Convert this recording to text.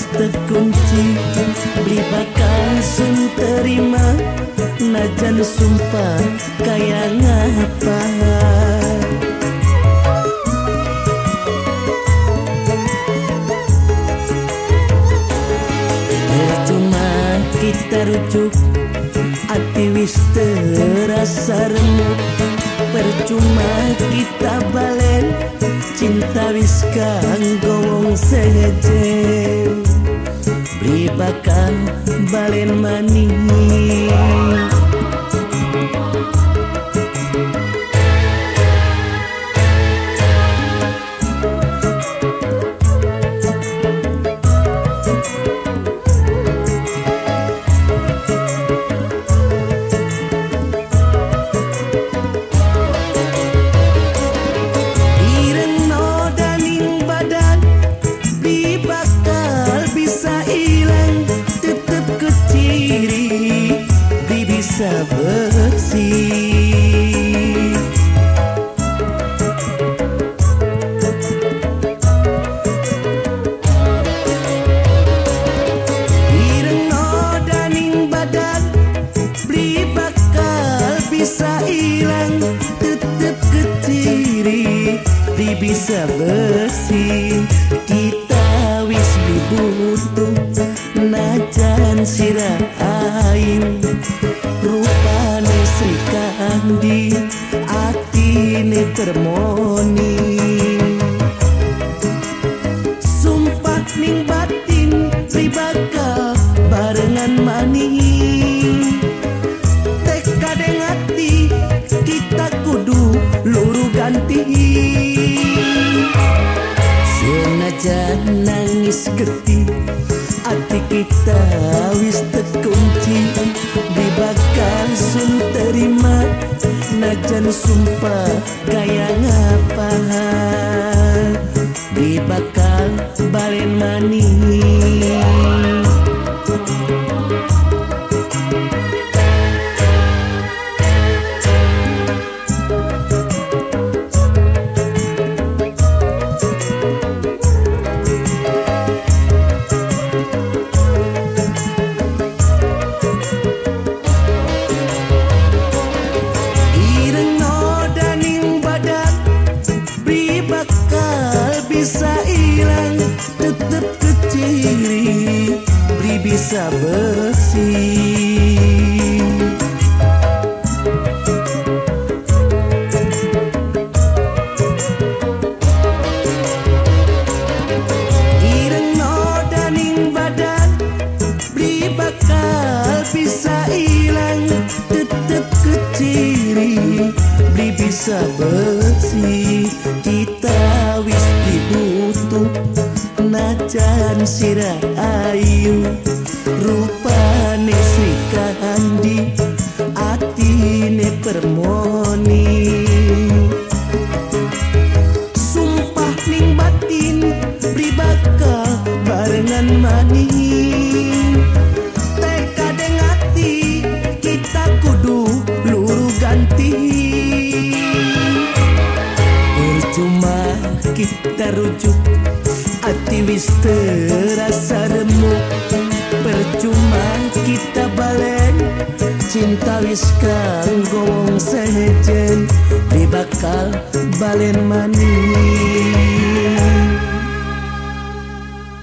wis terkunci beli bakal sun terima. Najan sumpah kayak ngapa? Percuma kita rujuk Ati wis terasa remuk. Percuma kita balen Cinta wis kanggo wong sejen Beri bakan balen manis Bersih Kita wis butuh Najan sirah air rupane Sri Kandi atine permoni getih hati kita wis terkunci di bakal sun terima najan sumpah tetap kecil beri bisa bakal bisa hilang. Tetap kecil beri bisa bersih. Kita wis dibutuh najan sirah ayu rupane Sri Kandi atine permoni. Sumpah ning batin pribaka barengan maning tekad hati kita kudu luru ganti. Percuma kita rujuk wis terasa remuk percuma kita balen. Cinta wis kanggo wong sejen di bakal balen manis